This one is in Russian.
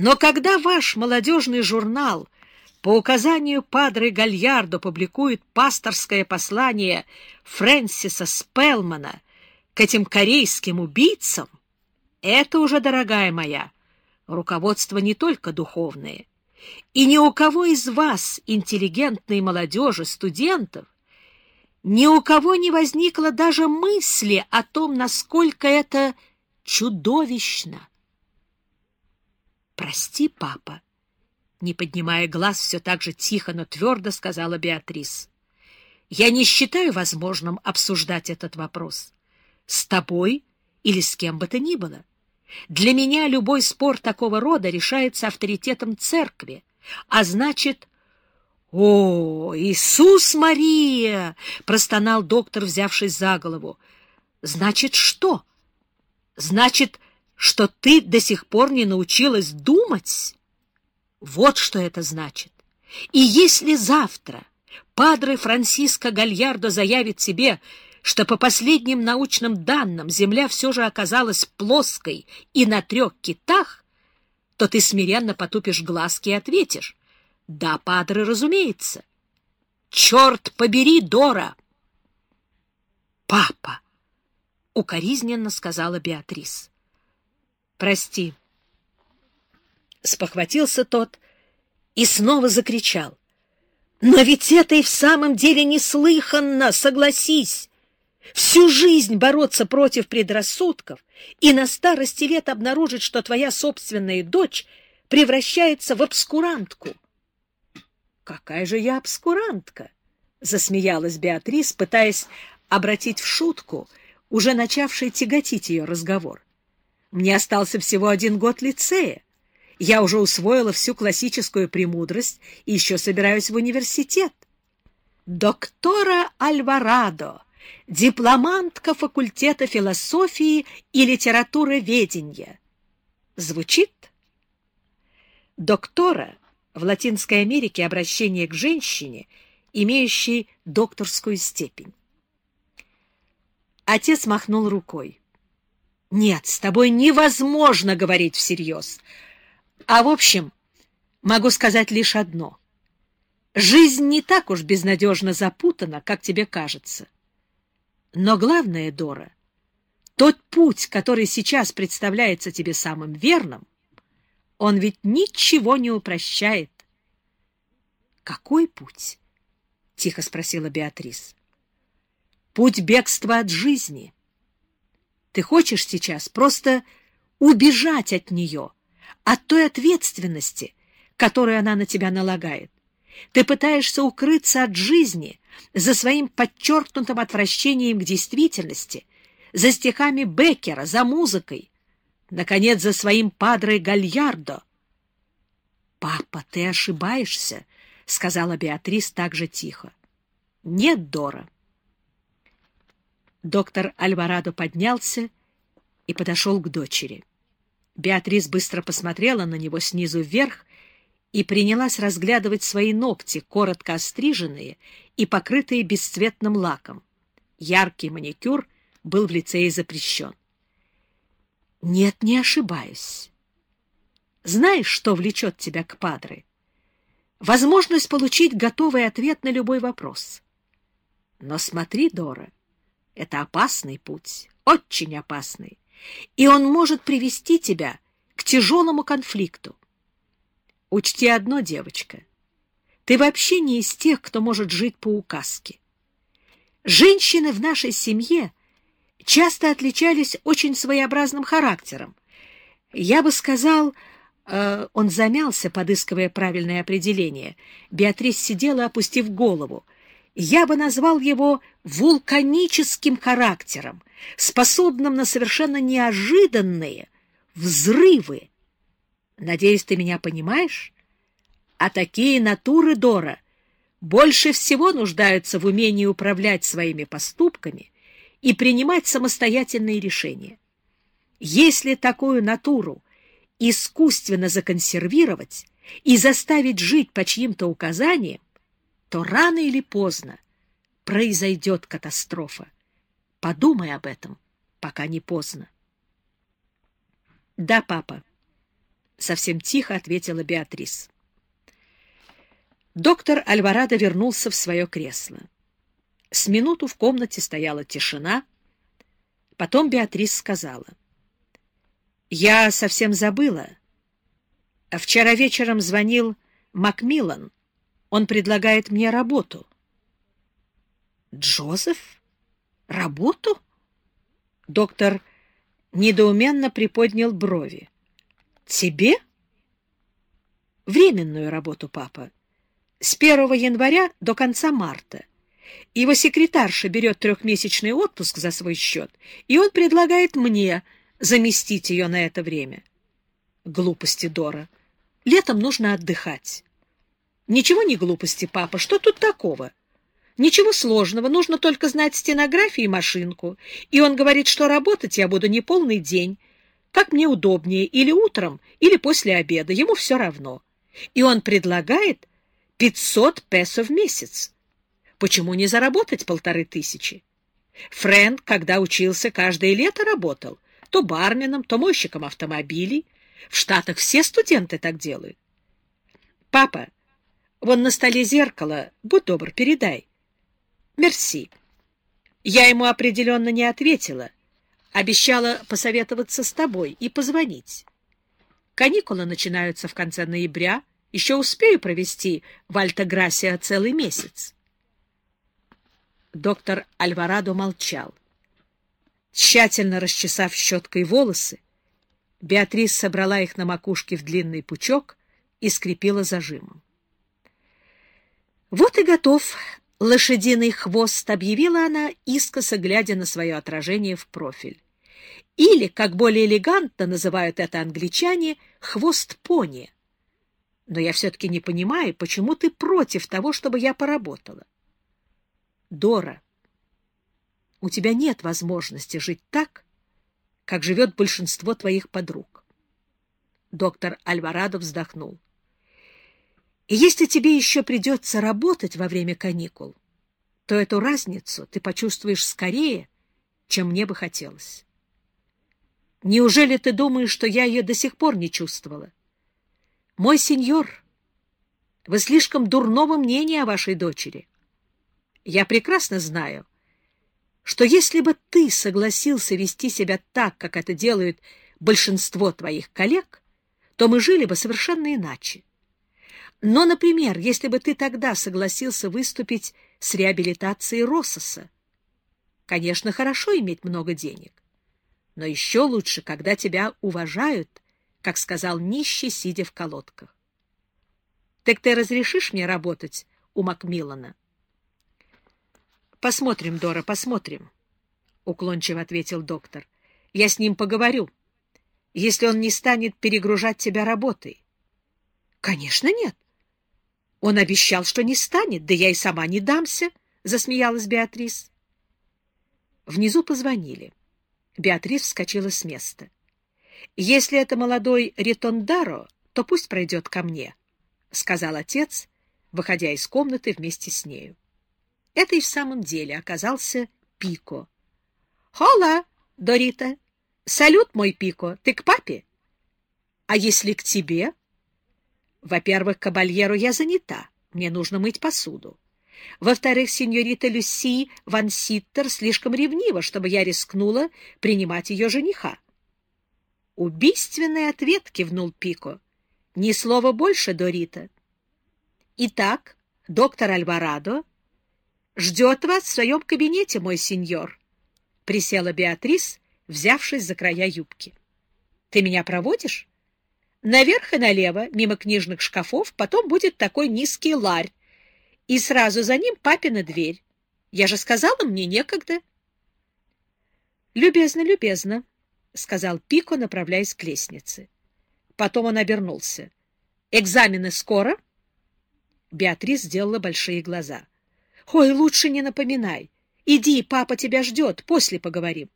Но когда ваш молодежный журнал по указанию Падре Гальярдо публикует пасторское послание Фрэнсиса Спелмана к этим корейским убийцам, это уже, дорогая моя, руководство не только духовное. И ни у кого из вас, интеллигентной молодежи, студентов, ни у кого не возникло даже мысли о том, насколько это чудовищно. «Прости, папа», — не поднимая глаз, все так же тихо, но твердо сказала Беатрис. «Я не считаю возможным обсуждать этот вопрос. С тобой или с кем бы то ни было. Для меня любой спор такого рода решается авторитетом церкви, а значит... — О, Иисус Мария! — простонал доктор, взявшись за голову. — Значит, что? Значит, что ты до сих пор не научилась думать? Вот что это значит. И если завтра падре Франциско Гальярдо заявит себе, что по последним научным данным Земля все же оказалась плоской и на трех китах, то ты смиренно потупишь глазки и ответишь. Да, падре, разумеется. Черт побери, Дора! Папа! — укоризненно сказала Беатрис. Прости. Спохватился тот и снова закричал. Но ведь это и в самом деле неслыханно, согласись. Всю жизнь бороться против предрассудков и на старости лет обнаружить, что твоя собственная дочь превращается в обскурантку. «Какая же я обскурантка?» — засмеялась Беатрис, пытаясь обратить в шутку уже начавший тяготить ее разговор. «Мне остался всего один год лицея. Я уже усвоила всю классическую премудрость и еще собираюсь в университет. Доктора Альварадо!» дипломантка факультета философии и литературоведения. Звучит? Доктора в Латинской Америке обращение к женщине, имеющей докторскую степень. Отец махнул рукой. «Нет, с тобой невозможно говорить всерьез. А в общем, могу сказать лишь одно. Жизнь не так уж безнадежно запутана, как тебе кажется». Но главное, Дора, тот путь, который сейчас представляется тебе самым верным, он ведь ничего не упрощает. — Какой путь? — тихо спросила Беатрис. — Путь бегства от жизни. Ты хочешь сейчас просто убежать от нее, от той ответственности, которую она на тебя налагает. Ты пытаешься укрыться от жизни, за своим подчеркнутым отвращением к действительности, за стихами Беккера, за музыкой, наконец, за своим падре Гальярдо. — Папа, ты ошибаешься, — сказала Беатрис так же тихо. — Нет, Дора. Доктор Альварадо поднялся и подошел к дочери. Беатрис быстро посмотрела на него снизу вверх и принялась разглядывать свои ногти, коротко остриженные и покрытые бесцветным лаком. Яркий маникюр был в лицее запрещен. Нет, не ошибаюсь. Знаешь, что влечет тебя к Падре? Возможность получить готовый ответ на любой вопрос. Но смотри, Дора, это опасный путь, очень опасный, и он может привести тебя к тяжелому конфликту. Учти одно, девочка. Ты вообще не из тех, кто может жить по указке. Женщины в нашей семье часто отличались очень своеобразным характером. Я бы сказал... Э, он замялся, подыскивая правильное определение. Беатрис сидела, опустив голову. Я бы назвал его вулканическим характером, способным на совершенно неожиданные взрывы, Надеюсь, ты меня понимаешь? А такие натуры, Дора, больше всего нуждаются в умении управлять своими поступками и принимать самостоятельные решения. Если такую натуру искусственно законсервировать и заставить жить по чьим-то указаниям, то рано или поздно произойдет катастрофа. Подумай об этом, пока не поздно. Да, папа. совсем тихо ответила Беатрис. Доктор Альварадо вернулся в свое кресло. С минуту в комнате стояла тишина. Потом Беатрис сказала. — Я совсем забыла. Вчера вечером звонил Макмиллан. Он предлагает мне работу. — Джозеф? Работу? Доктор недоуменно приподнял брови. — Тебе? — Временную работу, папа. С 1 января до конца марта. Его секретарша берет трехмесячный отпуск за свой счет, и он предлагает мне заместить ее на это время. Глупости, Дора. Летом нужно отдыхать. Ничего не глупости, папа. Что тут такого? Ничего сложного, нужно только знать стенографию и машинку. И он говорит, что работать я буду не полный день, как мне удобнее, или утром, или после обеда, ему все равно. И он предлагает 500 песо в месяц. Почему не заработать полторы тысячи? Фрэнк, когда учился, каждое лето работал. То барменом, то мойщиком автомобилей. В Штатах все студенты так делают. Папа, вон на столе зеркало, будь добр, передай. Мерси. Я ему определенно не ответила. Обещала посоветоваться с тобой и позвонить. Каникулы начинаются в конце ноября. Еще успею провести в Альтаграсиа целый месяц. Доктор Альварадо молчал. Тщательно расчесав щеткой волосы, Беатрис собрала их на макушке в длинный пучок и скрепила зажимом. «Вот и готов лошадиный хвост», — объявила она, искоса глядя на свое отражение в профиль. Или, как более элегантно называют это англичане, хвост пони. Но я все-таки не понимаю, почему ты против того, чтобы я поработала. Дора, у тебя нет возможности жить так, как живет большинство твоих подруг. Доктор Альварадо вздохнул. И если тебе еще придется работать во время каникул, то эту разницу ты почувствуешь скорее, чем мне бы хотелось. Неужели ты думаешь, что я ее до сих пор не чувствовала? Мой сеньор, вы слишком дурного мнения о вашей дочери. Я прекрасно знаю, что если бы ты согласился вести себя так, как это делают большинство твоих коллег, то мы жили бы совершенно иначе. Но, например, если бы ты тогда согласился выступить с реабилитацией Россоса, конечно, хорошо иметь много денег, но еще лучше, когда тебя уважают, как сказал нищий, сидя в колодках. Так ты разрешишь мне работать у Макмиллана? Посмотрим, Дора, посмотрим, — уклончиво ответил доктор. — Я с ним поговорю, если он не станет перегружать тебя работой. — Конечно, нет. Он обещал, что не станет, да я и сама не дамся, — засмеялась Беатрис. Внизу позвонили. Беатрис вскочила с места. — Если это молодой Ритондаро, то пусть пройдет ко мне, — сказал отец, выходя из комнаты вместе с нею. Это и в самом деле оказался Пико. — Хола, Дорита! Салют, мой Пико! Ты к папе? — А если к тебе? — Во-первых, кабальеру я занята. Мне нужно мыть посуду. Во-вторых, сеньорита Люси Ван Ситтер слишком ревнива, чтобы я рискнула принимать ее жениха. Убийственный ответ, — кивнул Пико. Ни слова больше, Дорита. Итак, доктор Альварадо ждет вас в своем кабинете, мой сеньор, — присела Беатрис, взявшись за края юбки. — Ты меня проводишь? Наверх и налево, мимо книжных шкафов, потом будет такой низкий ларь, и сразу за ним папина дверь. Я же сказала, мне некогда. — Любезно, любезно, — сказал Пико, направляясь к лестнице. Потом он обернулся. — Экзамены скоро? Беатрис сделала большие глаза. — Ой, лучше не напоминай. Иди, папа тебя ждет, после поговорим.